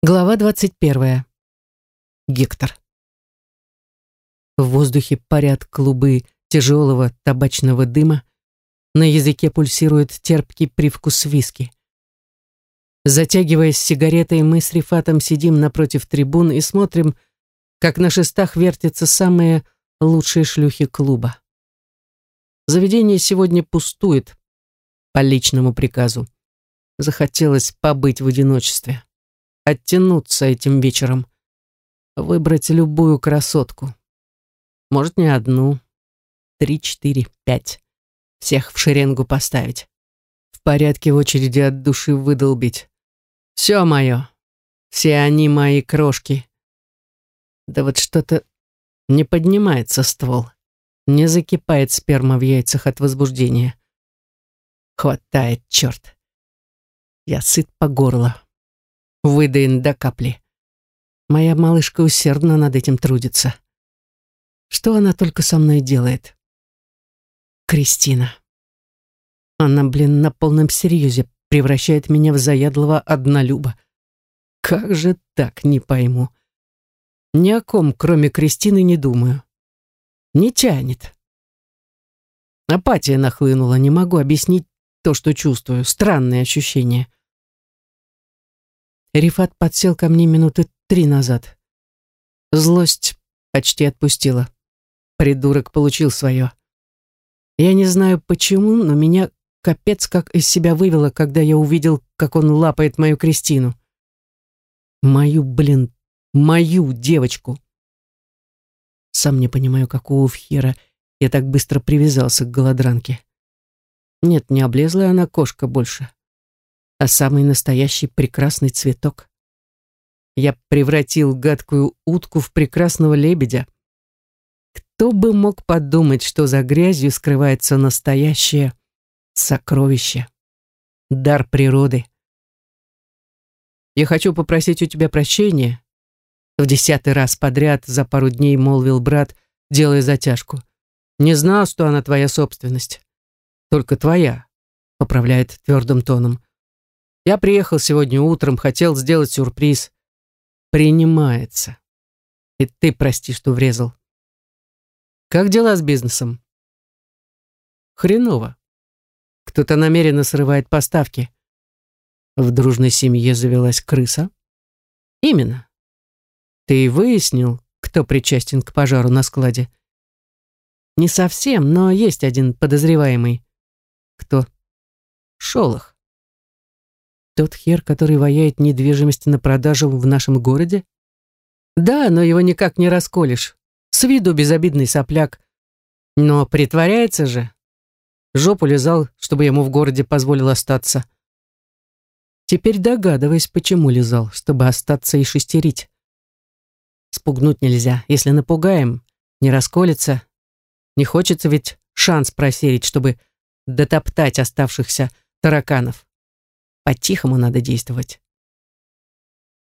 Глава 21. Гектор. В воздухе парят клубы тяжелого табачного дыма, на языке пульсирует терпкий привкус виски. Затягиваясь сигаретой, мы с Рифатом сидим напротив трибун и смотрим, как на шестах вертятся самые лучшие шлюхи клуба. Заведение сегодня пустует по личному приказу. Захотелось побыть в одиночестве оттянуться этим вечером. Выбрать любую красотку. Может, не одну. Три, четыре, пять. Всех в шеренгу поставить. В порядке в очереди от души выдолбить. Все мое. Все они мои крошки. Да вот что-то не поднимается ствол. Не закипает сперма в яйцах от возбуждения. Хватает, черт. Я сыт по горло выдаен до капли. Моя малышка усердно над этим трудится. Что она только со мной делает? Кристина. Она, блин, на полном серьезе превращает меня в заядлого однолюба. Как же так, не пойму. Ни о ком, кроме Кристины, не думаю. Не тянет. Апатия нахлынула, не могу объяснить то, что чувствую. Странные ощущения. Рифат подсел ко мне минуты три назад. Злость почти отпустила. Придурок получил свое. Я не знаю почему, но меня капец как из себя вывело, когда я увидел, как он лапает мою Кристину. Мою, блин, мою девочку. Сам не понимаю, какого вхера я так быстро привязался к голодранке. Нет, не облезла она кошка больше а самый настоящий прекрасный цветок. Я превратил гадкую утку в прекрасного лебедя. Кто бы мог подумать, что за грязью скрывается настоящее сокровище, дар природы. Я хочу попросить у тебя прощения. В десятый раз подряд за пару дней молвил брат, делая затяжку. Не знал, что она твоя собственность. Только твоя, поправляет твердым тоном. Я приехал сегодня утром, хотел сделать сюрприз. Принимается. И ты прости, что врезал. Как дела с бизнесом? Хреново. Кто-то намеренно срывает поставки. В дружной семье завелась крыса? Именно. Ты выяснил, кто причастен к пожару на складе? Не совсем, но есть один подозреваемый. Кто? Шолох. Тот хер, который ваяет недвижимость на продажу в нашем городе? Да, но его никак не расколешь. С виду безобидный сопляк. Но притворяется же. Жопу лизал, чтобы ему в городе позволил остаться. Теперь догадываясь, почему лизал, чтобы остаться и шестерить. Спугнуть нельзя. Если напугаем, не расколется. Не хочется ведь шанс просерить, чтобы дотоптать оставшихся тараканов. По-тихому надо действовать.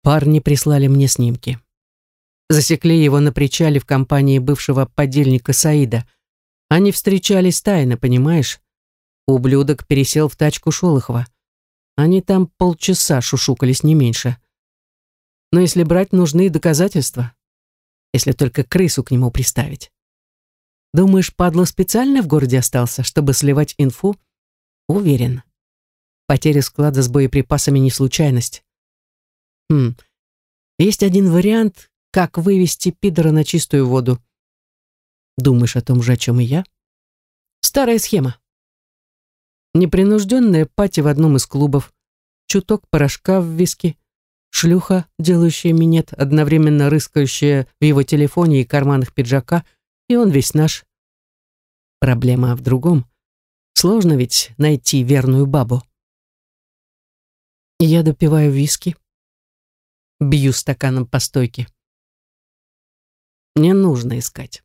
Парни прислали мне снимки. Засекли его на причале в компании бывшего подельника Саида. Они встречались тайно, понимаешь? Ублюдок пересел в тачку Шолохова. Они там полчаса шушукались, не меньше. Но если брать, нужны доказательства. Если только крысу к нему приставить. Думаешь, падла специально в городе остался, чтобы сливать инфу? Уверен. Потеря склада с боеприпасами не случайность. Хм. Есть один вариант, как вывести пидора на чистую воду. Думаешь о том же, о чем и я? Старая схема. Непринужденная пати в одном из клубов, чуток порошка в виске, шлюха, делающая минет, одновременно рыскающая в его телефоне и карманах пиджака, и он весь наш. Проблема в другом. Сложно ведь найти верную бабу. Я допиваю виски, бью стаканом по стойке. Мне нужно искать.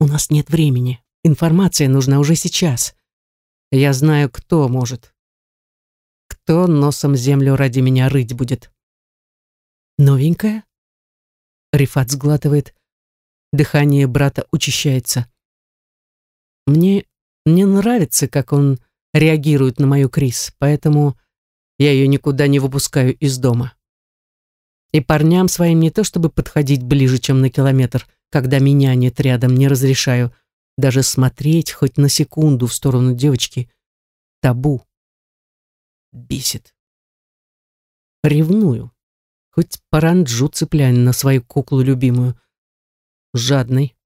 У нас нет времени. Информация нужна уже сейчас. Я знаю, кто может. Кто носом землю ради меня рыть будет. Новенькая? Рифат сглатывает. Дыхание брата учащается. Мне не нравится, как он реагирует на мою Крис, поэтому я ее никуда не выпускаю из дома. И парням своим не то чтобы подходить ближе, чем на километр, когда меня нет рядом, не разрешаю даже смотреть хоть на секунду в сторону девочки. Табу. Бесит. Ревную. Хоть паранджу цепляй на свою куклу любимую. Жадный.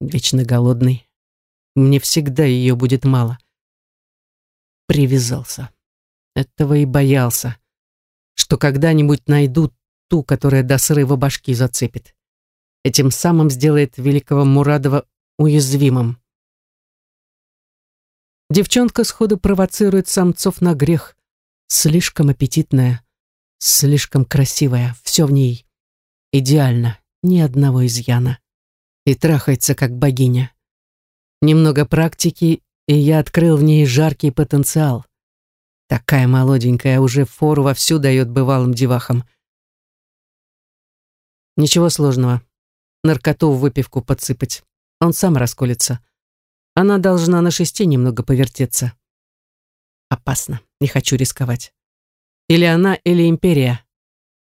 Вечно голодный. Мне всегда ее будет мало. Привязался. Этого и боялся. Что когда-нибудь найду ту, которая до срыва башки зацепит. Этим самым сделает великого Мурадова уязвимым. Девчонка сходу провоцирует самцов на грех. Слишком аппетитная, слишком красивая, все в ней идеально, ни одного изъяна. И трахается, как богиня. Немного практики, и я открыл в ней жаркий потенциал. Такая молоденькая уже фору вовсю дает бывалым девахам. Ничего сложного. Наркоту в выпивку подсыпать. Он сам расколется. Она должна на шесте немного повертеться. Опасно. Не хочу рисковать. Или она, или империя.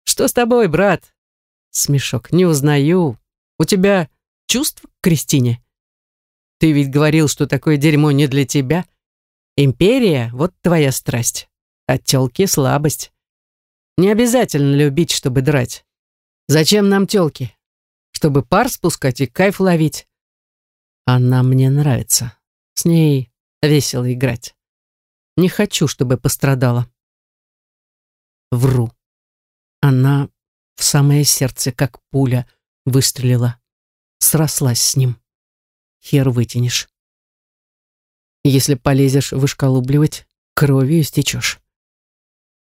Что с тобой, брат? Смешок. Не узнаю. У тебя чувств к Кристине? Ты ведь говорил, что такое дерьмо не для тебя. Империя — вот твоя страсть. А тёлки — слабость. Не обязательно любить, чтобы драть. Зачем нам тёлки? Чтобы пар спускать и кайф ловить. Она мне нравится. С ней весело играть. Не хочу, чтобы пострадала. Вру. Она в самое сердце, как пуля, выстрелила. Срослась с ним. Хер вытянешь. Если полезешь вышколубливать, кровью истечешь.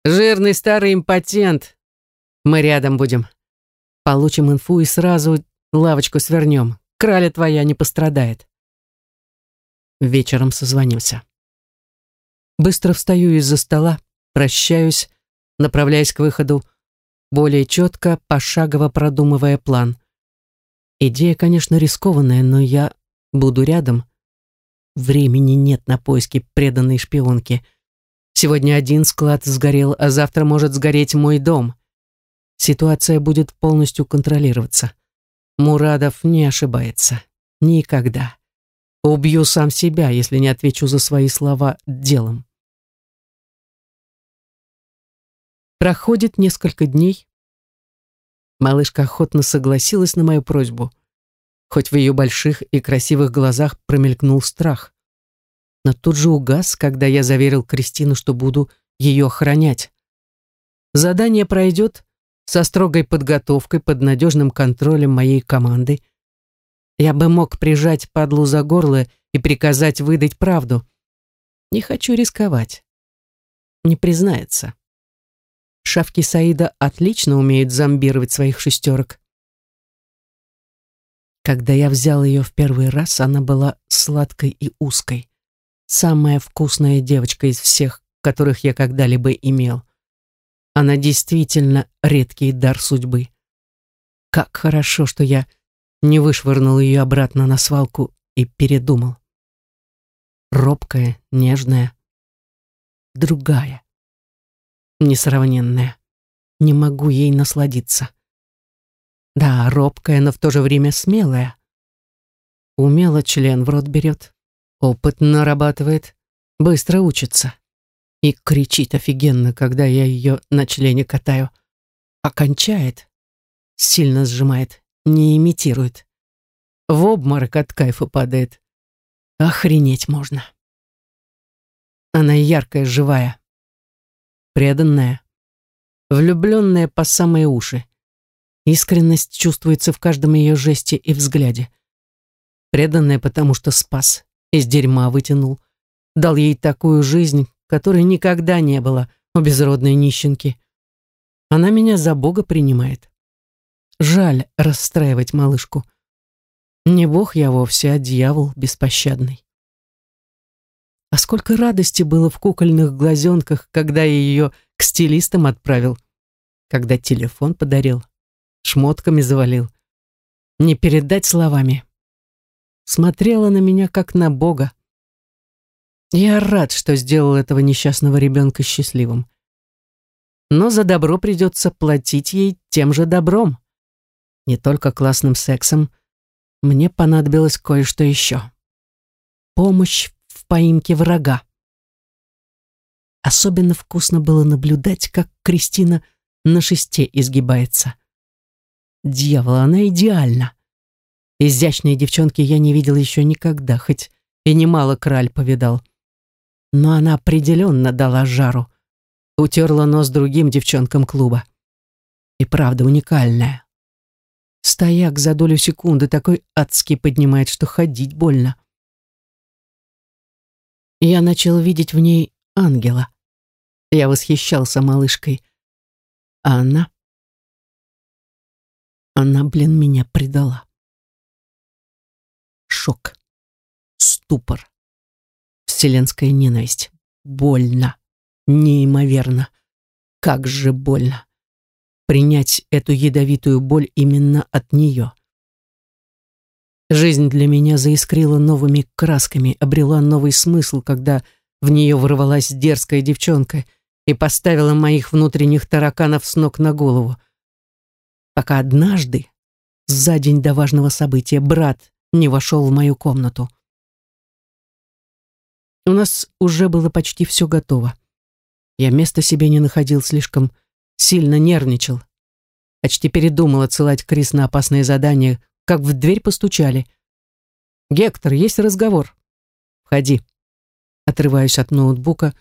Жирный старый импотент. Мы рядом будем. Получим инфу и сразу лавочку свернем. Краля твоя не пострадает. Вечером созвонимся. Быстро встаю из-за стола, прощаюсь, направляясь к выходу, более четко, пошагово продумывая план. Идея, конечно, рискованная, но я буду рядом. Времени нет на поиски преданной шпионки. Сегодня один склад сгорел, а завтра может сгореть мой дом. Ситуация будет полностью контролироваться. Мурадов не ошибается. Никогда. Убью сам себя, если не отвечу за свои слова делом. Проходит несколько дней. Малышка охотно согласилась на мою просьбу, хоть в ее больших и красивых глазах промелькнул страх. Но тут же угас, когда я заверил Кристину, что буду ее охранять. Задание пройдет со строгой подготовкой под надежным контролем моей команды. Я бы мог прижать падлу за горло и приказать выдать правду. Не хочу рисковать. Не признается. Шавки Саида отлично умеют зомбировать своих шестерок. Когда я взял ее в первый раз, она была сладкой и узкой. Самая вкусная девочка из всех, которых я когда-либо имел. Она действительно редкий дар судьбы. Как хорошо, что я не вышвырнул ее обратно на свалку и передумал. Робкая, нежная, другая несравненная. Не могу ей насладиться. Да, робкая, но в то же время смелая. Умело член в рот берет, опыт нарабатывает, быстро учится. И кричит офигенно, когда я ее на члене катаю. Окончает, сильно сжимает, не имитирует. В обморок от кайфа падает. Охренеть можно. Она яркая, живая, преданная, влюбленная по самые уши. Искренность чувствуется в каждом ее жесте и взгляде. Преданная, потому что спас, из дерьма вытянул, дал ей такую жизнь, которой никогда не было у безродной нищенки. Она меня за Бога принимает. Жаль расстраивать малышку. Не Бог я вовсе, а дьявол беспощадный. А сколько радости было в кукольных глазенках, когда я ее к стилистам отправил, когда телефон подарил, шмотками завалил. Не передать словами. Смотрела на меня, как на Бога. Я рад, что сделал этого несчастного ребенка счастливым. но за добро придется платить ей тем же добром. Не только классным сексом, мне понадобилось кое-что еще. Помощь в поимке врага. Особенно вкусно было наблюдать, как Кристина на шесте изгибается. Дьявол, она идеальна. Изящные девчонки я не видел еще никогда, хоть и немало краль повидал. Но она определенно дала жару. Утерла нос другим девчонкам клуба. И правда уникальная. Стояк за долю секунды такой адский поднимает, что ходить больно. Я начал видеть в ней ангела. Я восхищался малышкой. А она... Она, блин, меня предала. Шок. Ступор. Вселенская ненависть. Больно. Неимоверно. Как же больно. Принять эту ядовитую боль именно от нее. Жизнь для меня заискрила новыми красками, обрела новый смысл, когда в нее ворвалась дерзкая девчонка и поставила моих внутренних тараканов с ног на голову. Пока однажды, за день до важного события, брат не вошел в мою комнату. У нас уже было почти все готово. Я места себе не находил, слишком сильно нервничал. Почти передумал отсылать Крис на опасные задания, как в дверь постучали. «Гектор, есть разговор?» «Входи». Отрываюсь от ноутбука,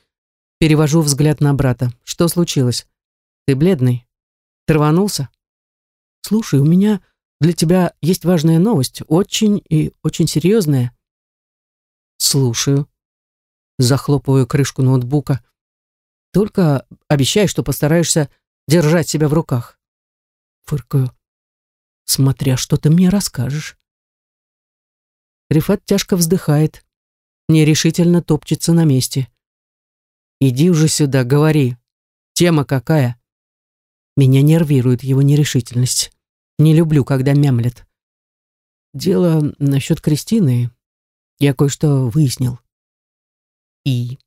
перевожу взгляд на брата. «Что случилось? Ты бледный? Ты рванулся?» «Слушай, у меня для тебя есть важная новость, очень и очень серьезная». «Слушаю». Захлопываю крышку ноутбука. «Только обещай, что постараешься держать себя в руках». Фыркаю. «Смотря что ты мне расскажешь». Рифат тяжко вздыхает, нерешительно топчется на месте. «Иди уже сюда, говори. Тема какая?» Меня нервирует его нерешительность. Не люблю, когда мямлет. Дело насчет Кристины. Я кое-что выяснил. И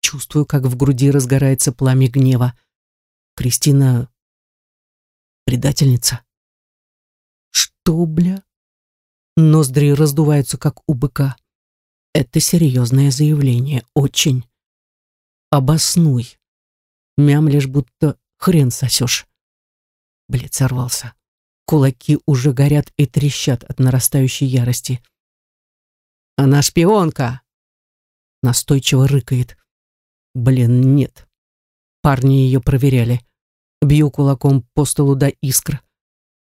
чувствую, как в груди разгорается пламя гнева. Кристина предательница. Что, бля? Ноздри раздуваются, как у быка. Это серьезное заявление, очень. Обоснуй. Мямлишь, будто хрен сосешь. Блядь, сорвался. Кулаки уже горят и трещат от нарастающей ярости. «Она шпионка!» Настойчиво рыкает. «Блин, нет». Парни ее проверяли. Бью кулаком по столу до искр.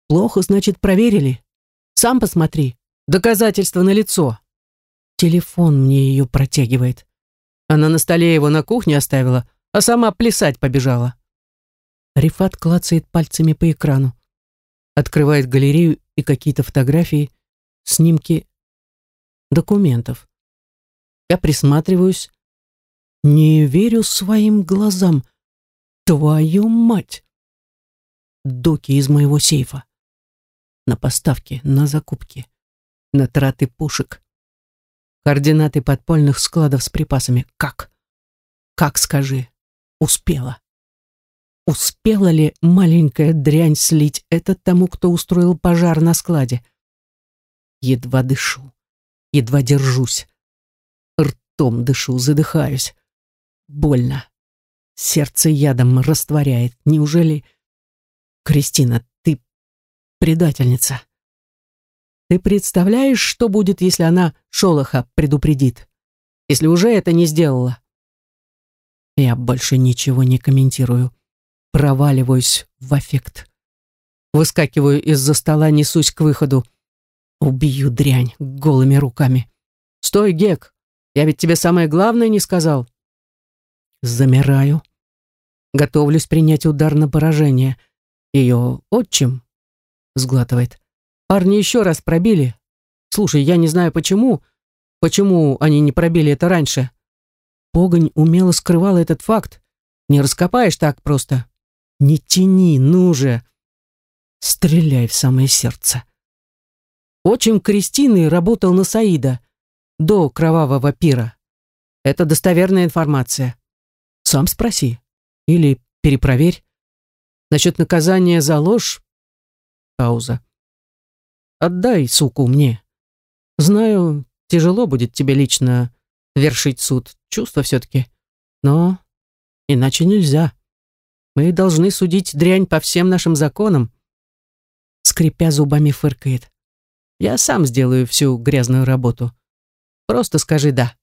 «Плохо, значит, проверили? Сам посмотри. Доказательства на лицо. Телефон мне ее протягивает. Она на столе его на кухне оставила, а сама плясать побежала. Рифат клацает пальцами по экрану. Открывает галерею и какие-то фотографии, снимки документов. Я присматриваюсь. Не верю своим глазам. Твою мать! Доки из моего сейфа. На поставки, на закупки, на траты пушек. Координаты подпольных складов с припасами. Как? Как, скажи? Успела. Успела ли маленькая дрянь слить это тому, кто устроил пожар на складе? Едва дышу, едва держусь. Ртом дышу, задыхаюсь. Больно. Сердце ядом растворяет. Неужели... Кристина, ты предательница. Ты представляешь, что будет, если она Шолоха предупредит? Если уже это не сделала? Я больше ничего не комментирую проваливаюсь в аффект. Выскакиваю из-за стола, несусь к выходу. Убью дрянь голыми руками. «Стой, Гек! Я ведь тебе самое главное не сказал!» Замираю. Готовлюсь принять удар на поражение. Ее отчим сглатывает. Парни еще раз пробили. Слушай, я не знаю почему. Почему они не пробили это раньше? Погонь умело скрывала этот факт. Не раскопаешь так просто. Не тяни, ну же! Стреляй в самое сердце. Отчим Кристины работал на Саида до кровавого пира. Это достоверная информация. Сам спроси. Или перепроверь. Насчет наказания за ложь... Пауза. Отдай суку мне. Знаю, тяжело будет тебе лично вершить суд. Чувство все-таки. Но иначе нельзя. Мы должны судить дрянь по всем нашим законам. Скрипя зубами, фыркает. Я сам сделаю всю грязную работу. Просто скажи «да».